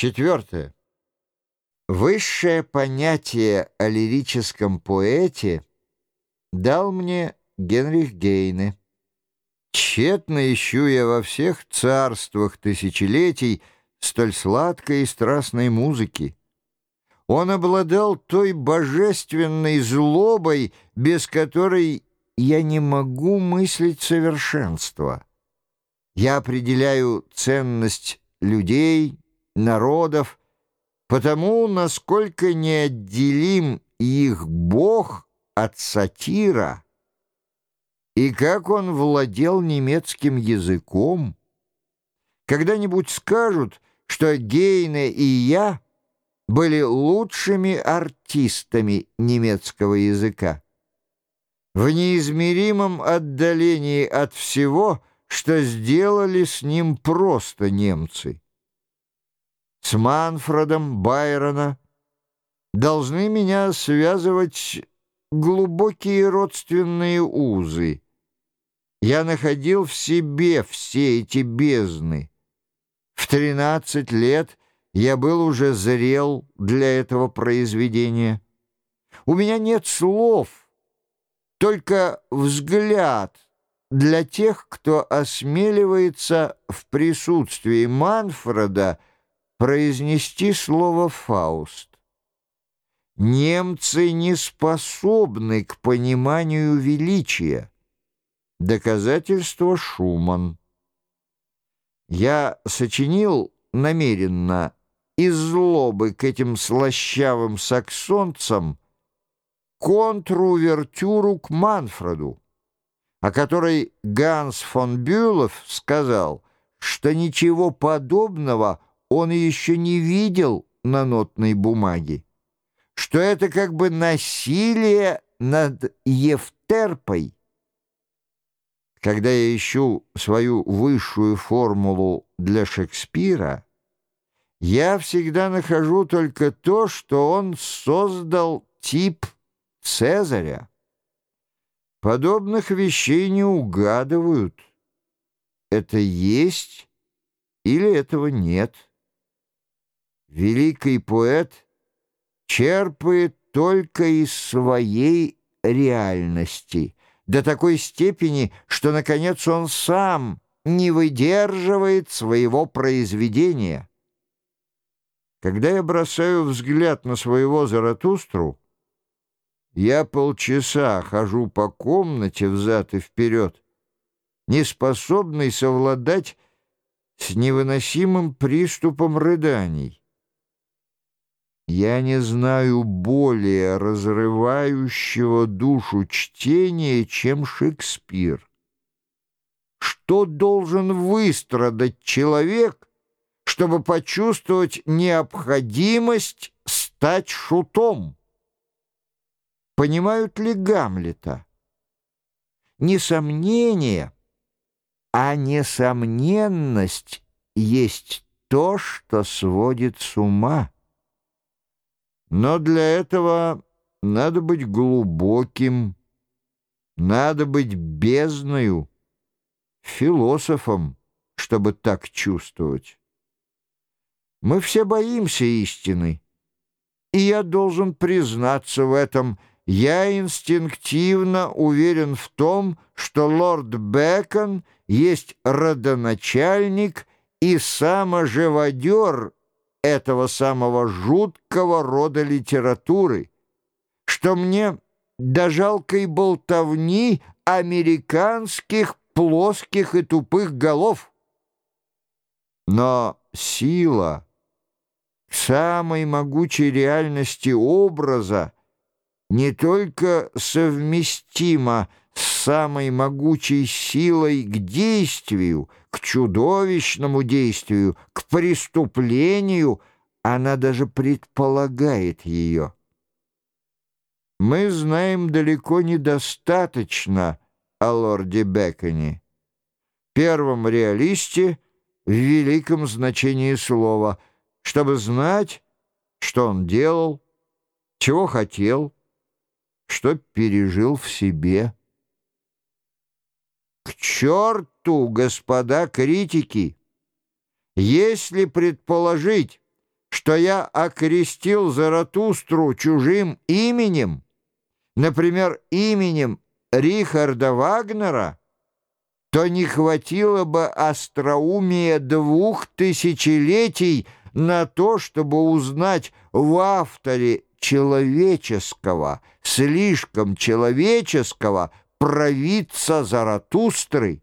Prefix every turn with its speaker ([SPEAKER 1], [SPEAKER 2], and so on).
[SPEAKER 1] Четвертое. Высшее понятие о лирическом поэте дал мне Генрих Гейне. Тщетно ищу я во всех царствах тысячелетий столь сладкой и страстной музыки. Он обладал той божественной злобой, без которой я не могу мыслить совершенство. Я определяю ценность людей, народов, потому насколько неотделим их Бог от сатира, и как он владел немецким языком. Когда-нибудь скажут, что Гейне и я были лучшими артистами немецкого языка. В неизмеримом отдалении от всего, что сделали с ним просто немцы с Манфредом Байрона должны меня связывать глубокие родственные узы. Я находил в себе все эти бездны. В тринадцать лет я был уже зрел для этого произведения. У меня нет слов, только взгляд для тех, кто осмеливается в присутствии Манфреда произнести слово «фауст». Немцы не способны к пониманию величия. Доказательство Шуман. Я сочинил намеренно из злобы к этим слащавым саксонцам контрувертюру к Манфреду, о которой Ганс фон Бюлов сказал, что ничего подобного он еще не видел на нотной бумаге, что это как бы насилие над Евтерпой. Когда я ищу свою высшую формулу для Шекспира, я всегда нахожу только то, что он создал тип Цезаря. Подобных вещей не угадывают. Это есть или этого нет. Великий поэт черпает только из своей реальности, до такой степени, что, наконец, он сам не выдерживает своего произведения. Когда я бросаю взгляд на своего Заратустру, я полчаса хожу по комнате взад и вперед, неспособный совладать с невыносимым приступом рыданий. Я не знаю более разрывающего душу чтения, чем Шекспир. Что должен выстрадать человек, чтобы почувствовать необходимость стать шутом? Понимают ли Гамлета? Не сомнение, а несомненность есть то, что сводит с ума. Но для этого надо быть глубоким, надо быть бездною, философом, чтобы так чувствовать. Мы все боимся истины, и я должен признаться в этом. Я инстинктивно уверен в том, что лорд Бекон есть родоначальник и саможиводер этого самого жуткого рода литературы, что мне до жалкой болтовни американских плоских и тупых голов. Но сила самой могучей реальности образа не только совместима самой могучей силой к действию, к чудовищному действию, к преступлению, она даже предполагает ее. Мы знаем далеко недостаточно о лорде Беконе, первом реалисте в великом значении слова, чтобы знать, что он делал, чего хотел, что пережил в себе. К черту, господа критики! Если предположить, что я окрестил Заратустру чужим именем, например, именем Рихарда Вагнера, то не хватило бы остроумия двух тысячелетий на то, чтобы узнать в авторе человеческого, слишком человеческого, провидца Заратустры,